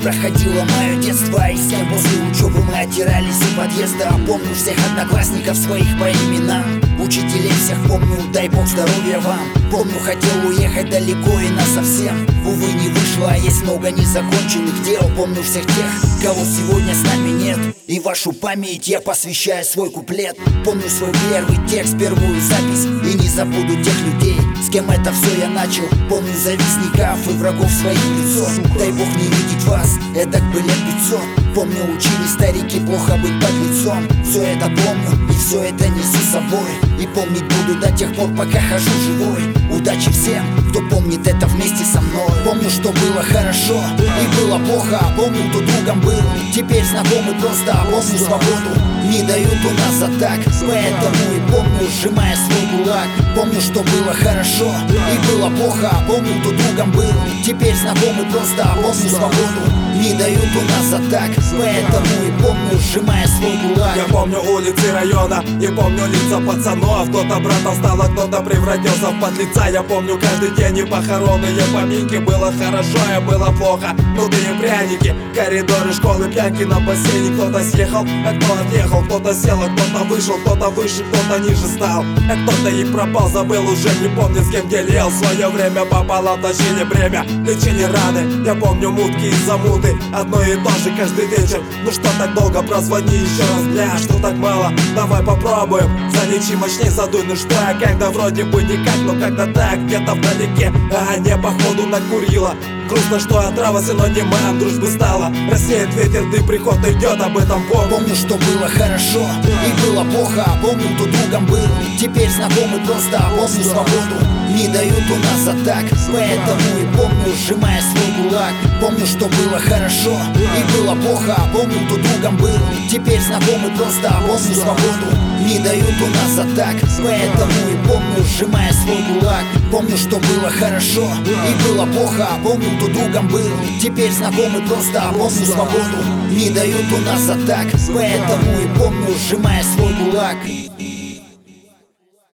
проходило мое детство И с кем после учебы мы оттирались у подъезда. Помню всех одноклассников своих по именам. Учителей всех помню, дай бог здоровья вам. Помню, хотел уехать далеко и насовсем много незаконченных дел Помню всех тех, кого сегодня с нами нет. И вашу память я посвящаю свой куплет. Помню свой первый текст, первую запись. И не забуду тех людей, с кем это все я начал. Помню завистников и врагов своих лицо. Дай бог не видеть вас, это бы лет пятьсот. Помню, учили старики плохо быть под лицом. Все это помню и все это несу с собой. И помнить буду до тех пор, пока хожу живой. Удачи всем, кто помнит это Помню, что было хорошо. И было плохо Помню, кто другом был, теперь знакомый просто Помню свободу, не дают у нас атак Поэтому и помню, сжимая свой кулак. Помню, что было хорошо и было плохо Помню, кто другом был, теперь знакомый просто Помню свободу, не дают у нас атак Поэтому и помню, сжимая свой кулак. Я помню улицы района и помню лица пацанов. Кто-то братом стал, а кто-то превратился в подлеца. Я помню каждый день и похороны, и поминки. Было хорошо, и было плохо, ну и пряники Коридоры школы, пьянки на бассейне. Кто-то съехал, а кто отъехал? Кто-то сел, а кто-то вышел, кто-то выше, кто-то ниже стал. А кто-то и пропал, забыл уже, не помню с кем делил. Свое время пополам тащили бремя, лечили раны. Я помню мутки и замуты, одно и то же каждый вечер. Ну что так долго, прозвони еще раз, бля, что так мало? Давай попробуем, залечи мощней задуй. Ну что я, когда вроде бы никак, но когда так, где-то вдалеке А не походу накурила Грустно, что отрава синонимом дружбы стала. Рассеет ветер, ты приход идет, об этом помню. Помню, что было хорошо и было плохо Помню, кто другом был, теперь знакомый просто Помню свободу, не дают у нас атак Поэтому и помню, сжимая свой кулак. Помню, что было хорошо и было плохо Помню, кто другом был, теперь знакомый просто Помню свободу, не дают у нас атак Поэтому и помню, сжимая свой кулак. Помню, что было хорошо и было плохо Помню, кто другом был, теперь знакомый просто Помню свободу, не дают у нас атак Поэтому и помню, сжимая свой кулак